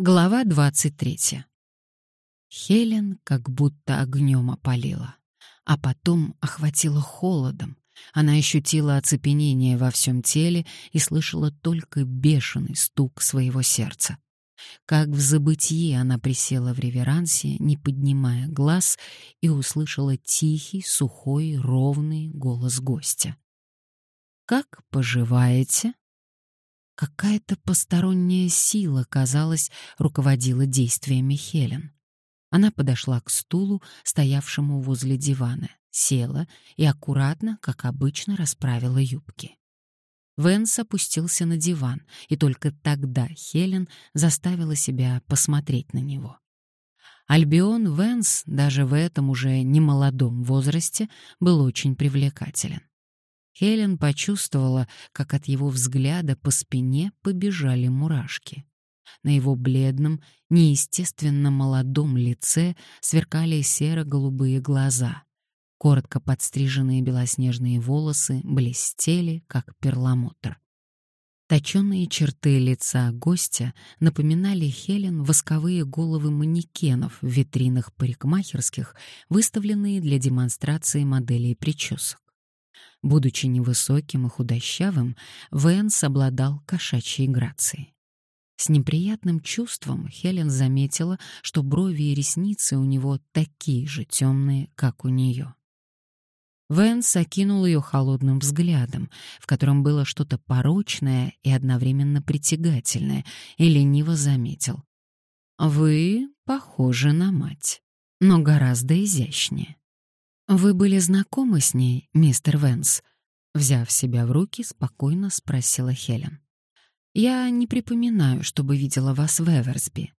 Глава 23. Хелен как будто огнем опалила, а потом охватила холодом. Она ощутила оцепенение во всем теле и слышала только бешеный стук своего сердца. Как в забытье она присела в реверансе, не поднимая глаз, и услышала тихий, сухой, ровный голос гостя. «Как поживаете?» Какая-то посторонняя сила, казалось, руководила действиями Хелен. Она подошла к стулу, стоявшему возле дивана, села и аккуратно, как обычно, расправила юбки. Венс опустился на диван, и только тогда Хелен заставила себя посмотреть на него. Альбион Венс даже в этом уже немолодом возрасте был очень привлекателен. Хелен почувствовала, как от его взгляда по спине побежали мурашки. На его бледном, неестественно молодом лице сверкали серо-голубые глаза. Коротко подстриженные белоснежные волосы блестели, как перламутр. Точёные черты лица гостя напоминали Хелен восковые головы манекенов в витринах парикмахерских, выставленные для демонстрации моделей причесок. Будучи невысоким и худощавым, Вэнс обладал кошачьей грацией. С неприятным чувством Хелен заметила, что брови и ресницы у него такие же темные, как у нее. Вэнс окинул ее холодным взглядом, в котором было что-то порочное и одновременно притягательное, и лениво заметил. «Вы похожи на мать, но гораздо изящнее». «Вы были знакомы с ней, мистер Венс?» Взяв себя в руки, спокойно спросила Хелен. «Я не припоминаю, чтобы видела вас в Эверсби».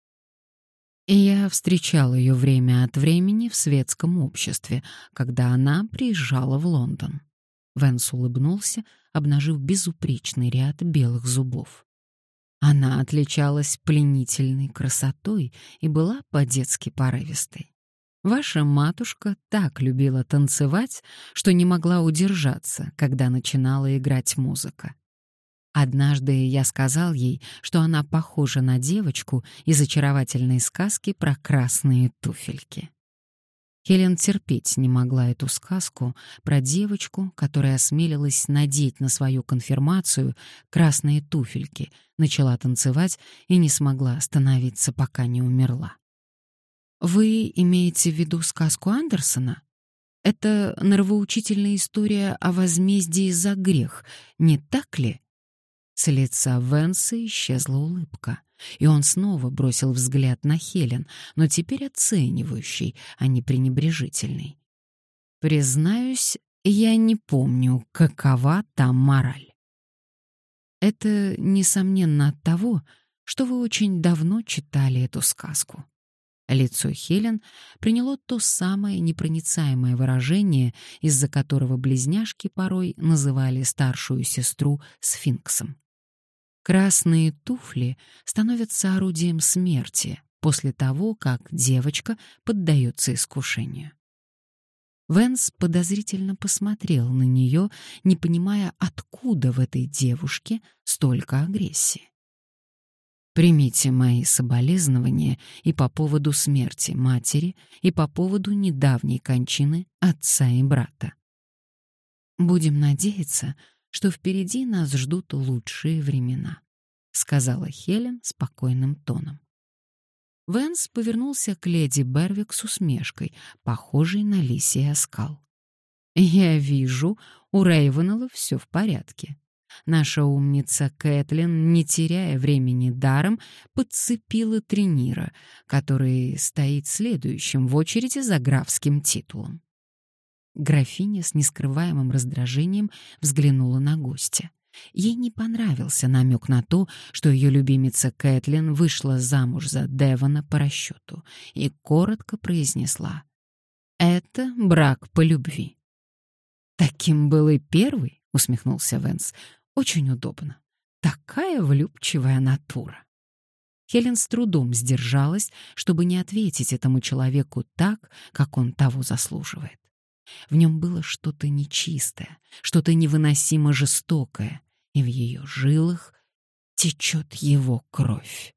Я встречал ее время от времени в светском обществе, когда она приезжала в Лондон. Венс улыбнулся, обнажив безупречный ряд белых зубов. Она отличалась пленительной красотой и была по-детски порывистой. Ваша матушка так любила танцевать, что не могла удержаться, когда начинала играть музыка. Однажды я сказал ей, что она похожа на девочку из очаровательной сказки про красные туфельки. Хелен терпеть не могла эту сказку про девочку, которая осмелилась надеть на свою конфирмацию красные туфельки, начала танцевать и не смогла остановиться, пока не умерла. Вы имеете в виду сказку Андерсона? Это нравоучительная история о возмездии за грех, не так ли? С лица Венса исчезла улыбка, и он снова бросил взгляд на Хелен, но теперь оценивающий, а не пренебрежительный. Признаюсь, я не помню, какова там мораль. Это, несомненно, от того, что вы очень давно читали эту сказку. Лицо Хелен приняло то самое непроницаемое выражение, из-за которого близняшки порой называли старшую сестру сфинксом. Красные туфли становятся орудием смерти после того, как девочка поддается искушению. Венс подозрительно посмотрел на нее, не понимая, откуда в этой девушке столько агрессии. Примите мои соболезнования и по поводу смерти матери, и по поводу недавней кончины отца и брата. Будем надеяться, что впереди нас ждут лучшие времена, сказала Хелен спокойным тоном. Венс повернулся к леди Бервик с усмешкой, похожей на лисий оскал. «Я вижу, у Рейвенелла все в порядке. Наша умница Кэтлин, не теряя времени даром, подцепила тренира, который стоит следующим в очереди за графским титулом. Графиня с нескрываемым раздражением взглянула на гостя. Ей не понравился намек на то, что ее любимица Кэтлин вышла замуж за Девона по расчету, и коротко произнесла «Это брак по любви». «Таким был и первый», — усмехнулся Венс. Очень удобно. Такая влюбчивая натура. Хелен с трудом сдержалась, чтобы не ответить этому человеку так, как он того заслуживает. В нем было что-то нечистое, что-то невыносимо жестокое, и в ее жилах течет его кровь.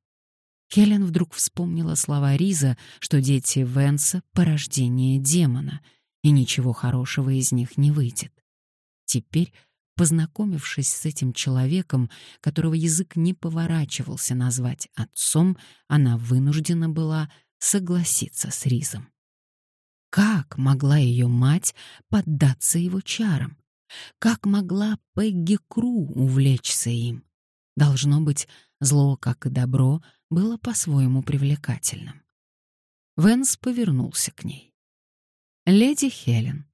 Хелен вдруг вспомнила слова Риза, что дети Венса — порождение демона, и ничего хорошего из них не выйдет. Теперь, познакомившись с этим человеком, которого язык не поворачивался назвать отцом, она вынуждена была согласиться с Ризом. Как могла ее мать поддаться его чарам? Как могла Пегги Кру увлечься им? Должно быть, зло, как и добро, было по-своему привлекательным. Венс повернулся к ней. «Леди Хелен,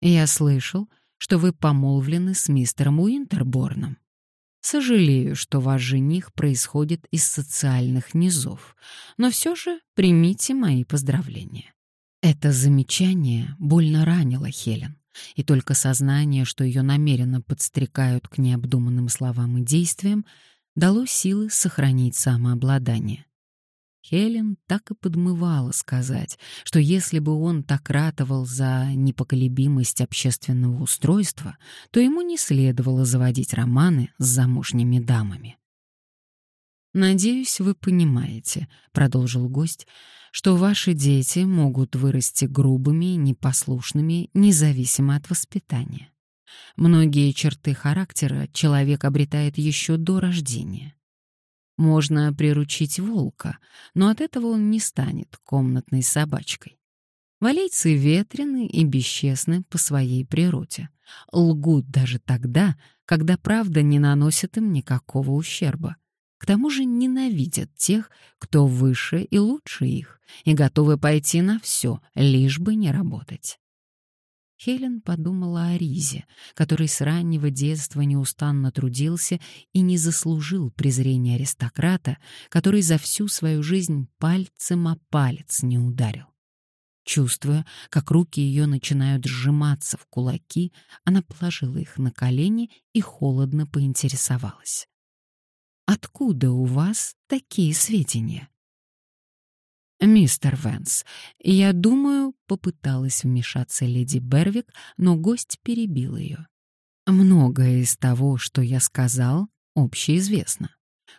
я слышал, что вы помолвлены с мистером Уинтерборном. Сожалею, что ваш жених происходит из социальных низов, но все же примите мои поздравления». Это замечание больно ранило Хелен и только сознание, что ее намеренно подстрекают к необдуманным словам и действиям, дало силы сохранить самообладание. Хелен так и подмывала сказать, что если бы он так ратовал за непоколебимость общественного устройства, то ему не следовало заводить романы с замужними дамами. «Надеюсь, вы понимаете», — продолжил гость, «что ваши дети могут вырасти грубыми, непослушными, независимо от воспитания. Многие черты характера человек обретает еще до рождения. Можно приручить волка, но от этого он не станет комнатной собачкой. Валейцы ветрены и бесчестны по своей природе. Лгут даже тогда, когда правда не наносит им никакого ущерба. К тому же ненавидят тех, кто выше и лучше их, и готовы пойти на все, лишь бы не работать. Хелен подумала о Ризе, который с раннего детства неустанно трудился и не заслужил презрения аристократа, который за всю свою жизнь пальцем о палец не ударил. Чувствуя, как руки ее начинают сжиматься в кулаки, она положила их на колени и холодно поинтересовалась. Откуда у вас такие сведения? Мистер Венс, я думаю, попыталась вмешаться леди Бервик, но гость перебил ее. Многое из того, что я сказал, общеизвестно.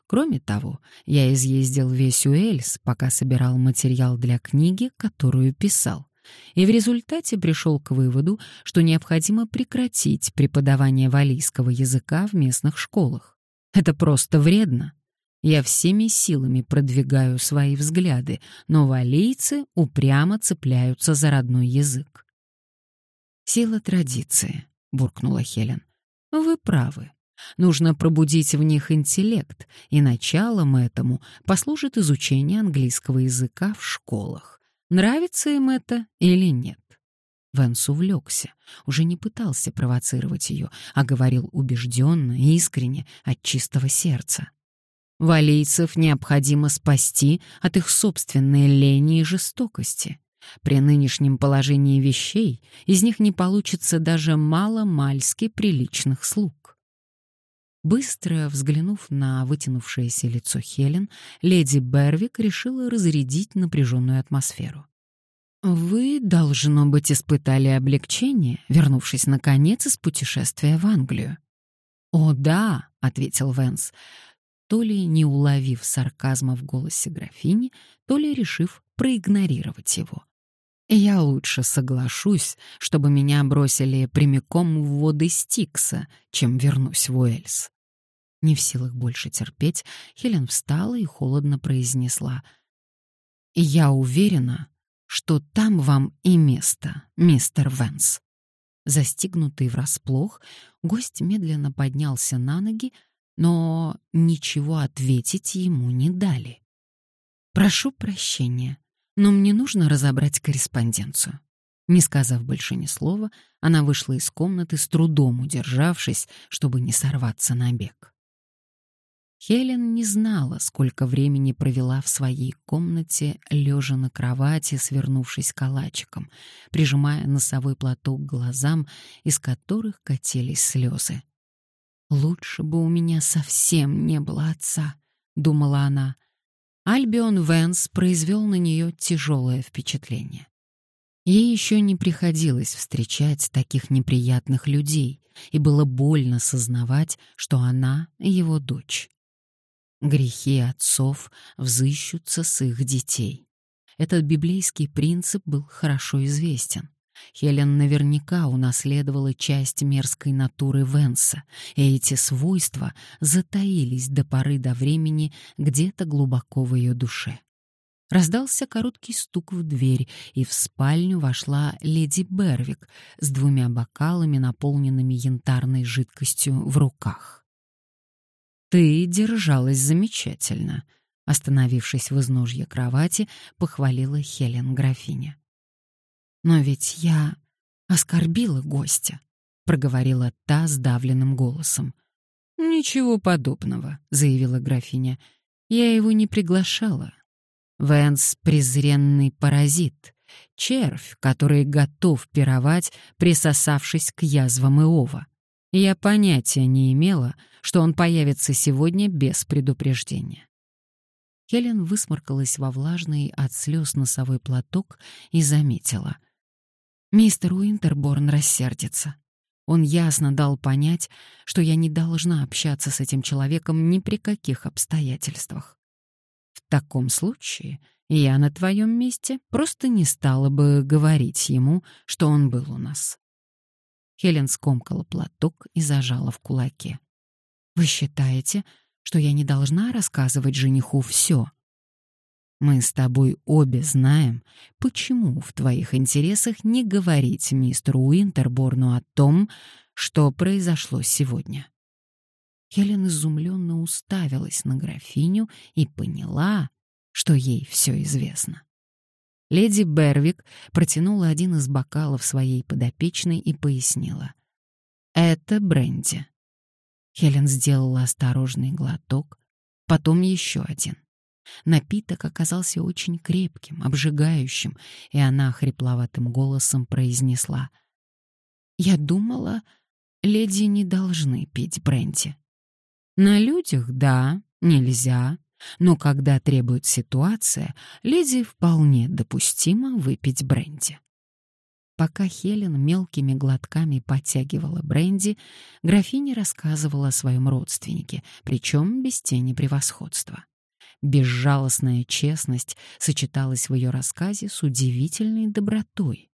Кроме того, я изъездил весь Уэльс, пока собирал материал для книги, которую писал, и в результате пришел к выводу, что необходимо прекратить преподавание валийского языка в местных школах. Это просто вредно. Я всеми силами продвигаю свои взгляды, но валийцы упрямо цепляются за родной язык. «Сила традиции», — буркнула Хелен. «Вы правы. Нужно пробудить в них интеллект, и началом этому послужит изучение английского языка в школах. Нравится им это или нет?» Венс увлекся, уже не пытался провоцировать ее, а говорил убежденно, искренне, от чистого сердца. Валийцев необходимо спасти от их собственной лени и жестокости. При нынешнем положении вещей из них не получится даже мало-мальски приличных слуг. Быстро взглянув на вытянувшееся лицо Хелен, леди Бервик решила разрядить напряженную атмосферу. «Вы, должно быть, испытали облегчение, вернувшись, наконец, из путешествия в Англию». «О, да», — ответил Венс, то ли не уловив сарказма в голосе графини, то ли решив проигнорировать его. «Я лучше соглашусь, чтобы меня бросили прямиком в воды Стикса, чем вернусь в Уэльс». Не в силах больше терпеть, Хелен встала и холодно произнесла. «Я уверена, что там вам и место, мистер Венс». Застигнутый врасплох, гость медленно поднялся на ноги, но ничего ответить ему не дали. «Прошу прощения, но мне нужно разобрать корреспонденцию». Не сказав больше ни слова, она вышла из комнаты, с трудом удержавшись, чтобы не сорваться на бег. Хелен не знала, сколько времени провела в своей комнате, лежа на кровати, свернувшись калачиком, прижимая носовой платок к глазам, из которых катились слезы. «Лучше бы у меня совсем не было отца», — думала она. Альбион Венс произвел на нее тяжелое впечатление. Ей еще не приходилось встречать таких неприятных людей, и было больно сознавать, что она его дочь. Грехи отцов взыщутся с их детей. Этот библейский принцип был хорошо известен. Хелен наверняка унаследовала часть мерзкой натуры Венса, и эти свойства затаились до поры до времени где-то глубоко в ее душе. Раздался короткий стук в дверь, и в спальню вошла леди Бервик с двумя бокалами, наполненными янтарной жидкостью в руках. «Ты держалась замечательно», — остановившись в изножье кровати, похвалила Хелен графиня. «Но ведь я оскорбила гостя», — проговорила та сдавленным голосом. «Ничего подобного», — заявила графиня. «Я его не приглашала. Вэнс — презренный паразит, червь, который готов пировать, присосавшись к язвам Иова. Я понятия не имела, что он появится сегодня без предупреждения. Хелен высморкалась во влажный от слез носовой платок и заметила. Мистер Уинтерборн рассердится. Он ясно дал понять, что я не должна общаться с этим человеком ни при каких обстоятельствах. В таком случае я на твоем месте просто не стала бы говорить ему, что он был у нас. Хелен скомкала платок и зажала в кулаке. «Вы считаете, что я не должна рассказывать жениху все?» «Мы с тобой обе знаем, почему в твоих интересах не говорить мистеру Уинтерборну о том, что произошло сегодня». Хелен изумленно уставилась на графиню и поняла, что ей все известно. Леди Бервик протянула один из бокалов своей подопечной и пояснила. «Это бренди». Хелен сделала осторожный глоток, потом еще один. Напиток оказался очень крепким, обжигающим, и она хрипловатым голосом произнесла. «Я думала, леди не должны пить бренди». «На людях, да, нельзя», но когда требует ситуация, леди вполне допустимо выпить бренди. Пока Хелен мелкими глотками подтягивала бренди, графиня рассказывала о своем родственнике, причем без тени превосходства. Безжалостная честность сочеталась в ее рассказе с удивительной добротой.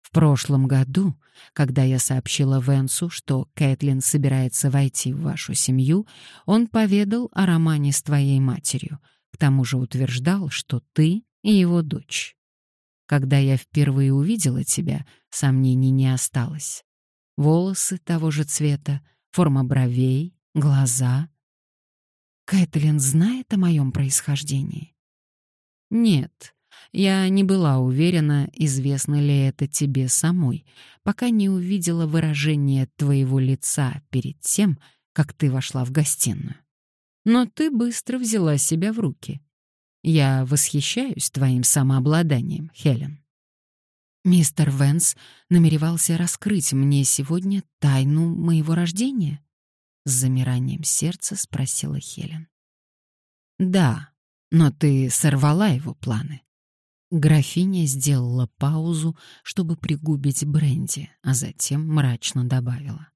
В прошлом году, когда я сообщила Венсу, что Кэтлин собирается войти в вашу семью, он поведал о романе с твоей матерью, к тому же утверждал, что ты и его дочь. Когда я впервые увидела тебя, сомнений не осталось. Волосы того же цвета, форма бровей, глаза. Кэтлин знает о моем происхождении? Нет, я не была уверена, известно ли это тебе самой, пока не увидела выражение твоего лица перед тем, как ты вошла в гостиную. Но ты быстро взяла себя в руки. Я восхищаюсь твоим самообладанием, Хелен. Мистер Венс намеревался раскрыть мне сегодня тайну моего рождения? С замиранием сердца спросила Хелен. Да, но ты сорвала его планы. Графиня сделала паузу, чтобы пригубить бренди, а затем мрачно добавила.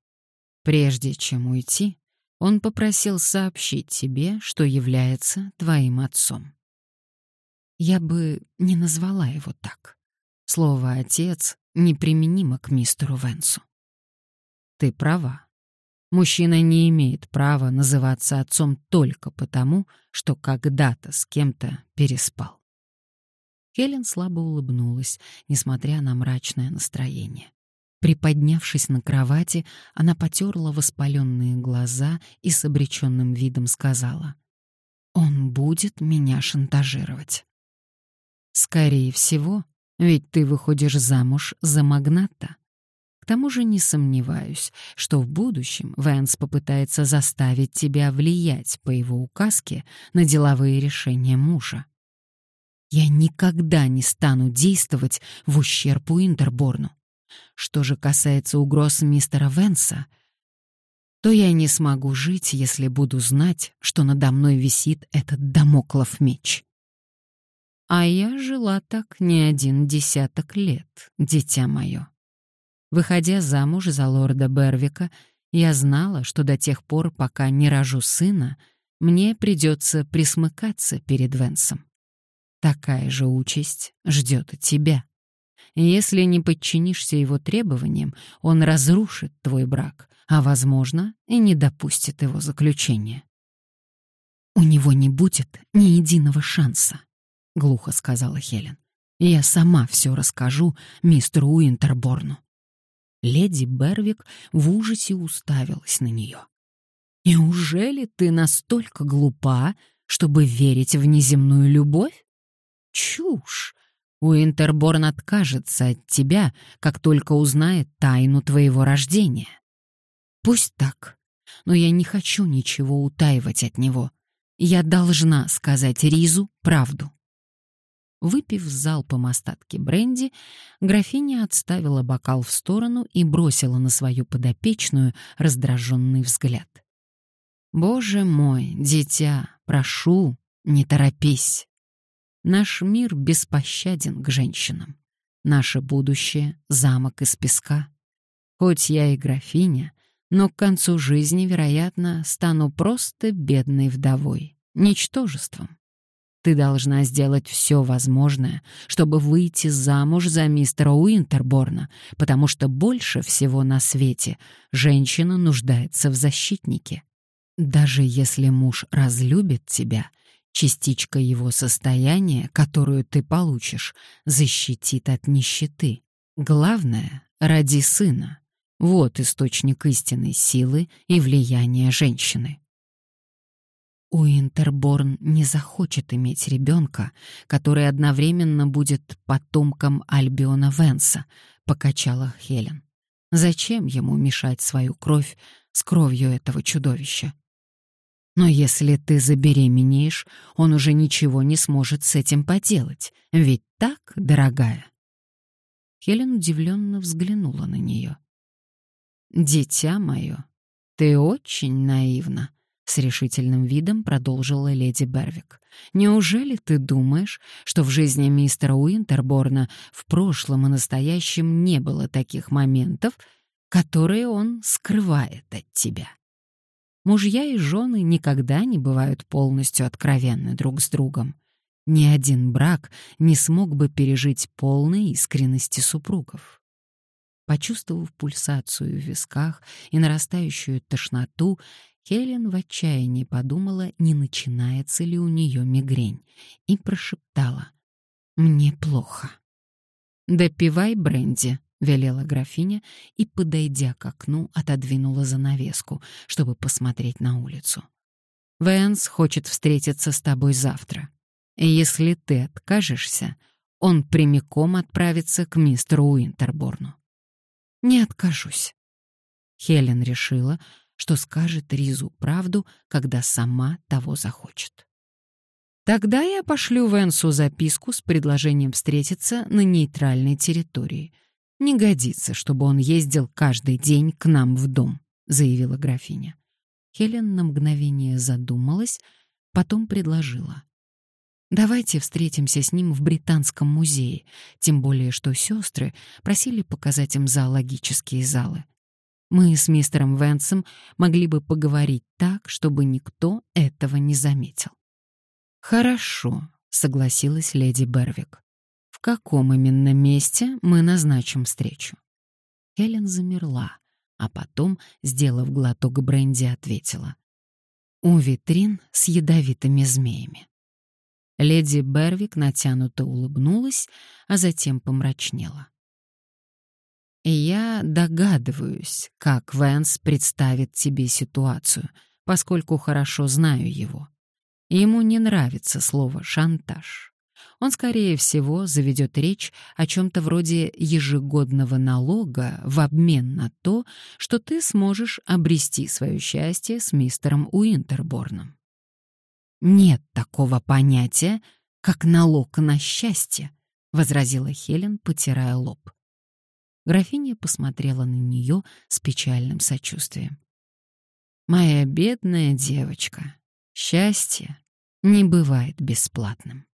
«Прежде чем уйти, он попросил сообщить тебе, что является твоим отцом». Я бы не назвала его так. Слово «отец» неприменимо к мистеру Венсу. Ты права. Мужчина не имеет права называться отцом только потому, что когда-то с кем-то переспал. Хелен слабо улыбнулась, несмотря на мрачное настроение. Приподнявшись на кровати, она потерла воспаленные глаза и с обреченным видом сказала: "Он будет меня шантажировать". Скорее всего, ведь ты выходишь замуж за магната. К тому же не сомневаюсь, что в будущем Вэнс попытается заставить тебя влиять по его указке на деловые решения мужа. Я никогда не стану действовать в ущерб Уинтерборну. Что же касается угроз мистера Венса, то я не смогу жить, если буду знать, что надо мной висит этот домоклов меч. А я жила так не один десяток лет, дитя мое. Выходя замуж за лорда Бервика, я знала, что до тех пор, пока не рожу сына, мне придется присмыкаться перед Венсом. Такая же участь ждет тебя. Если не подчинишься его требованиям, он разрушит твой брак, а, возможно, и не допустит его заключения. «У него не будет ни единого шанса», — глухо сказала Хелен. «Я сама все расскажу мистеру Уинтерборну». Леди Бервик в ужасе уставилась на нее. «Неужели ты настолько глупа, чтобы верить в неземную любовь? Чушь! Уинтерборн откажется от тебя, как только узнает тайну твоего рождения. Пусть так, но я не хочу ничего утаивать от него. Я должна сказать Ризу правду. Выпив залпом остатки бренди, графиня отставила бокал в сторону и бросила на свою подопечную раздраженный взгляд. «Боже мой, дитя, прошу, не торопись. Наш мир беспощаден к женщинам. Наше будущее — замок из песка. Хоть я и графиня, но к концу жизни, вероятно, стану просто бедной вдовой, ничтожеством. Ты должна сделать все возможное, чтобы выйти замуж за мистера Уинтерборна, потому что больше всего на свете женщина нуждается в защитнике. Даже если муж разлюбит тебя, частичка его состояния, которую ты получишь, защитит от нищеты. Главное — ради сына. Вот источник истинной силы и влияния женщины. Уинтерборн не захочет иметь ребенка, который одновременно будет потомком Альбиона Венса, покачала Хелен. Зачем ему мешать свою кровь с кровью этого чудовища? Но если ты забеременеешь, он уже ничего не сможет с этим поделать. Ведь так, дорогая? Хелен удивленно взглянула на нее. «Дитя мое, ты очень наивна», — с решительным видом продолжила леди Бервик. «Неужели ты думаешь, что в жизни мистера Уинтерборна в прошлом и настоящем не было таких моментов, которые он скрывает от тебя?» Мужья и жены никогда не бывают полностью откровенны друг с другом. Ни один брак не смог бы пережить полной искренности супругов. Почувствовав пульсацию в висках и нарастающую тошноту, Хелен в отчаянии подумала, не начинается ли у нее мигрень, и прошептала «Мне плохо». «Допивай бренди», — велела графиня и, подойдя к окну, отодвинула занавеску, чтобы посмотреть на улицу. «Вэнс хочет встретиться с тобой завтра. Если ты откажешься, он прямиком отправится к мистеру Уинтерборну. Не откажусь. Хелен решила, что скажет Ризу правду, когда сама того захочет. Тогда я пошлю Венсу записку с предложением встретиться на нейтральной территории. Не годится, чтобы он ездил каждый день к нам в дом, заявила графиня. Хелен на мгновение задумалась, потом предложила: Давайте встретимся с ним в Британском музее, тем более что сестры просили показать им зоологические залы. Мы с мистером Венсом могли бы поговорить так, чтобы никто этого не заметил. Хорошо, согласилась леди Бервик. В каком именно месте мы назначим встречу? Хелен замерла, а потом, сделав глоток бренди, ответила: У витрин с ядовитыми змеями. Леди Бервик натянуто улыбнулась, а затем помрачнела. «Я догадываюсь, как Вэнс представит тебе ситуацию, поскольку хорошо знаю его. Ему не нравится слово «шантаж». Он, скорее всего, заведет речь о чем-то вроде ежегодного налога в обмен на то, что ты сможешь обрести свое счастье с мистером Уинтерборном. «Нет такого понятия, как налог на счастье», — возразила Хелен, потирая лоб. Графиня посмотрела на нее с печальным сочувствием. «Моя бедная девочка, счастье не бывает бесплатным».